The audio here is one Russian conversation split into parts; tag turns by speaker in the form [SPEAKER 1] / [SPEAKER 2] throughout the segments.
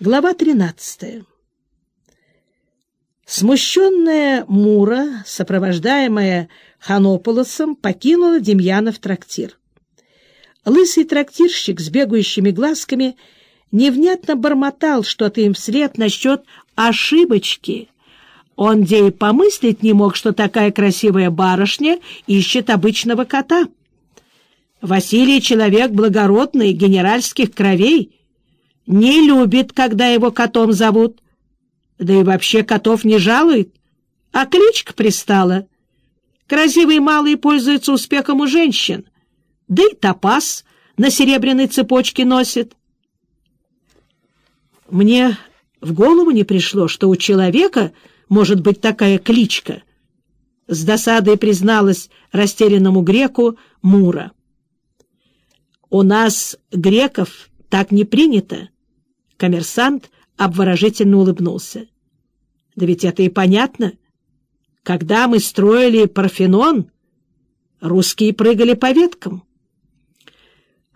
[SPEAKER 1] Глава 13. Смущенная Мура, сопровождаемая Ханополосом, покинула Демьянов трактир. Лысый трактирщик с бегающими глазками невнятно бормотал что-то им вслед насчет ошибочки. Он где и помыслить не мог, что такая красивая барышня ищет обычного кота. Василий — человек благородный, генеральских кровей — не любит, когда его котом зовут. Да и вообще котов не жалует, а кличка пристала. Красивый малый пользуется успехом у женщин, да и топаз на серебряной цепочке носит. Мне в голову не пришло, что у человека может быть такая кличка. С досадой призналась растерянному греку Мура. «У нас, греков, так не принято. Коммерсант обворожительно улыбнулся. «Да ведь это и понятно. Когда мы строили Парфенон, русские прыгали по веткам.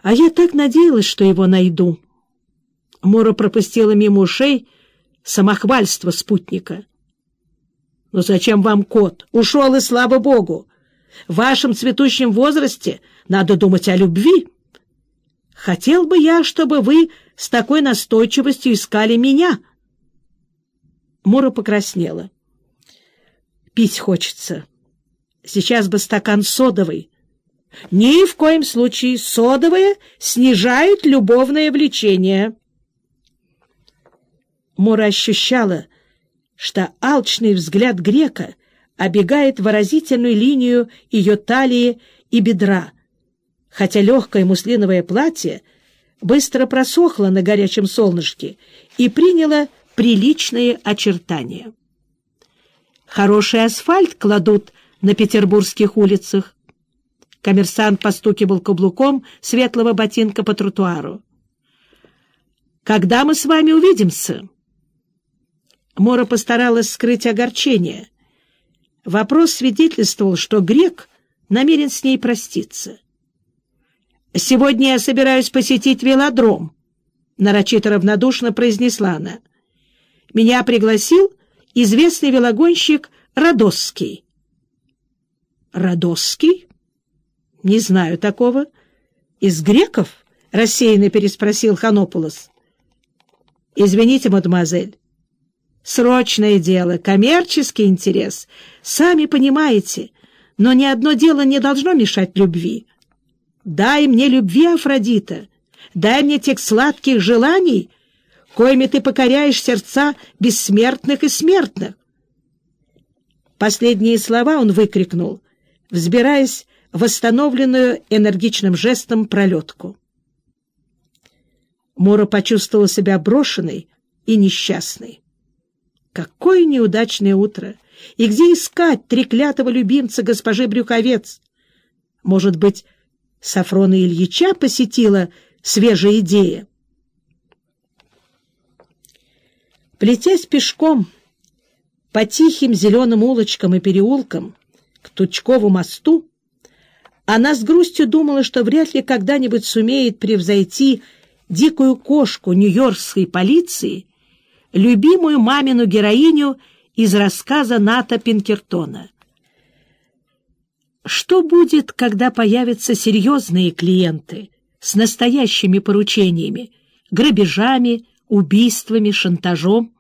[SPEAKER 1] А я так надеялась, что его найду». Мора пропустила мимо ушей самохвальство спутника. «Но зачем вам кот? Ушел, и слава богу! В вашем цветущем возрасте надо думать о любви. Хотел бы я, чтобы вы с такой настойчивостью искали меня? Мура покраснела. Пить хочется. Сейчас бы стакан содовой. Ни в коем случае содовые снижают любовное влечение. Мура ощущала, что алчный взгляд грека обегает выразительную линию ее талии и бедра, хотя легкое муслиновое платье быстро просохла на горячем солнышке и приняла приличные очертания. Хороший асфальт кладут на петербургских улицах. Коммерсант постукивал каблуком светлого ботинка по тротуару. «Когда мы с вами увидимся?» Мора постаралась скрыть огорчение. Вопрос свидетельствовал, что грек намерен с ней проститься. «Сегодня я собираюсь посетить велодром», — нарочито равнодушно произнесла она. «Меня пригласил известный велогонщик Радосский». «Радосский? Не знаю такого. Из греков?» — рассеянно переспросил Ханополос. «Извините, мадемуазель. Срочное дело, коммерческий интерес. Сами понимаете, но ни одно дело не должно мешать любви». Дай мне любви, Афродита, дай мне тех сладких желаний, коими ты покоряешь сердца бессмертных и смертных. Последние слова он выкрикнул, взбираясь в восстановленную энергичным жестом пролетку. Мора почувствовала себя брошенной и несчастной. Какое неудачное утро! И где искать треклятого любимца госпожи Брюковец? Может быть, Сафрона Ильича посетила свежая идея. Плетясь пешком по тихим зеленым улочкам и переулкам к Тучкову мосту, она с грустью думала, что вряд ли когда-нибудь сумеет превзойти дикую кошку нью-йоркской полиции, любимую мамину героиню из рассказа Ната Пинкертона. Что будет, когда появятся серьезные клиенты с настоящими поручениями, грабежами, убийствами, шантажом?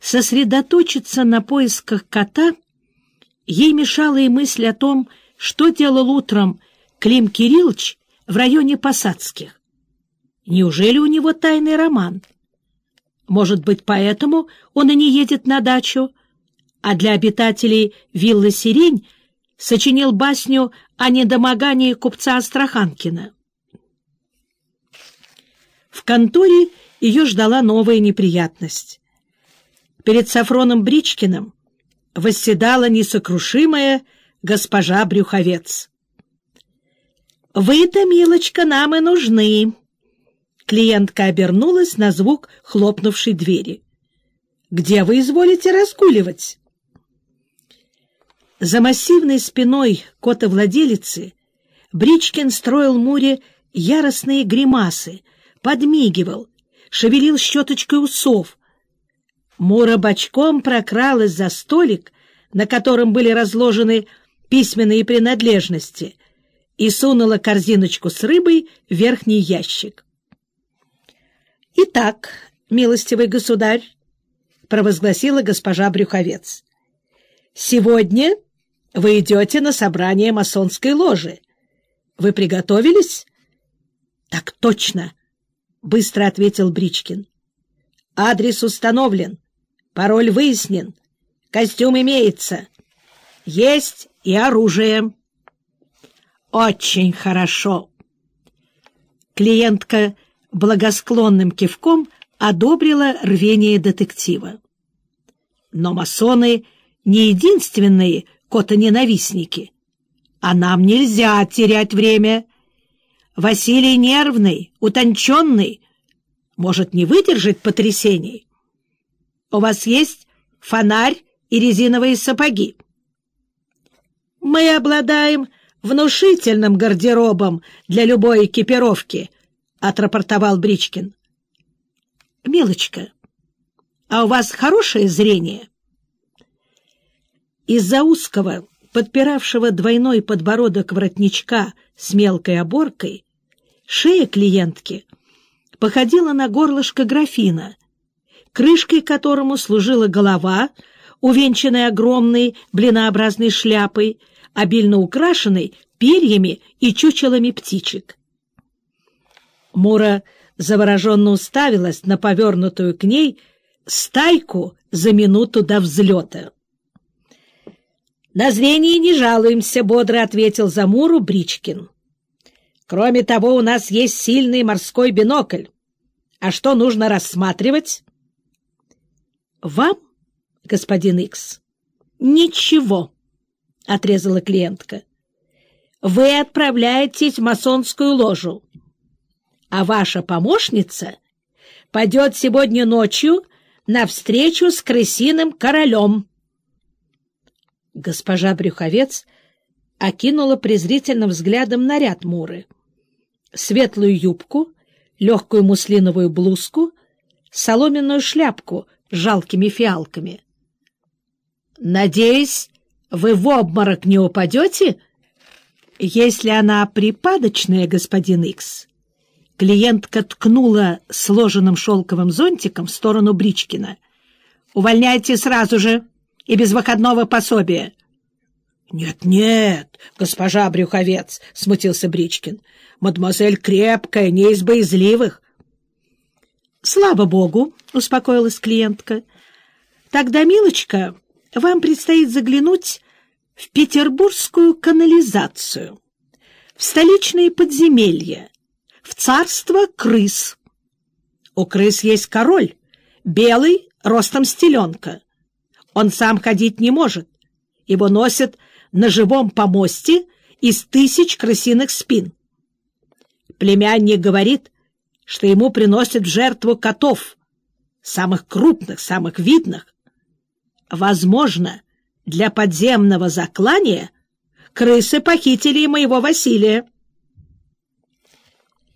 [SPEAKER 1] Сосредоточиться на поисках кота ей мешала и мысль о том, что делал утром Клим Кириллович в районе Посадских. Неужели у него тайный роман? Может быть, поэтому он и не едет на дачу, а для обитателей виллы «Сирень» сочинил басню о недомогании купца Астраханкина. В конторе ее ждала новая неприятность. Перед Сафроном Бричкиным восседала несокрушимая госпожа Брюховец. «Вы-то, милочка, нам и нужны!» Клиентка обернулась на звук хлопнувшей двери. «Где вы изволите разгуливать?» За массивной спиной кота-владелицы Бричкин строил Муре яростные гримасы, подмигивал, шевелил щеточкой усов. Мура бочком прокралась за столик, на котором были разложены письменные принадлежности, и сунула корзиночку с рыбой в верхний ящик. — Итак, милостивый государь, — провозгласила госпожа Брюховец, — сегодня вы идете на собрание масонской ложи. Вы приготовились? — Так точно, — быстро ответил Бричкин. — Адрес установлен, пароль выяснен, костюм имеется. Есть и оружие. Очень хорошо. Клиентка благосклонным кивком одобрила рвение детектива. Но масоны не единственные котоненавистники. А нам нельзя терять время. Василий нервный, утонченный, может не выдержать потрясений. У вас есть фонарь и резиновые сапоги. Мы обладаем внушительным гардеробом для любой экипировки, — отрапортовал Бричкин. — Милочка, а у вас хорошее зрение? Из-за узкого, подпиравшего двойной подбородок воротничка с мелкой оборкой, шея клиентки походила на горлышко графина, крышкой которому служила голова, увенчанная огромной блинообразной шляпой, обильно украшенной перьями и чучелами птичек. Мура завороженно уставилась на повернутую к ней стайку за минуту до взлета. «На зрение не жалуемся», — бодро ответил за Муру Бричкин. «Кроме того, у нас есть сильный морской бинокль. А что нужно рассматривать?» «Вам, господин Икс, ничего», — отрезала клиентка. «Вы отправляетесь в масонскую ложу, а ваша помощница пойдет сегодня ночью на встречу с крысиным королем». Госпожа Брюховец окинула презрительным взглядом наряд Муры. Светлую юбку, легкую муслиновую блузку, соломенную шляпку с жалкими фиалками. «Надеюсь, вы в обморок не упадете?» «Если она припадочная, господин Икс». Клиентка ткнула сложенным шелковым зонтиком в сторону Бричкина. «Увольняйте сразу же!» И без выходного пособия. «Нет, — Нет-нет, госпожа Брюховец, — смутился Бричкин, — мадемуазель крепкая, не из боязливых. — Слава богу, — успокоилась клиентка. — Тогда, милочка, вам предстоит заглянуть в петербургскую канализацию, в столичные подземелья, в царство крыс. У крыс есть король, белый, ростом стеленка. Он сам ходить не может. Его носят на живом помосте из тысяч крысиных спин. Племянник говорит, что ему приносят в жертву котов, самых крупных, самых видных. Возможно, для подземного заклания крысы похитили моего Василия.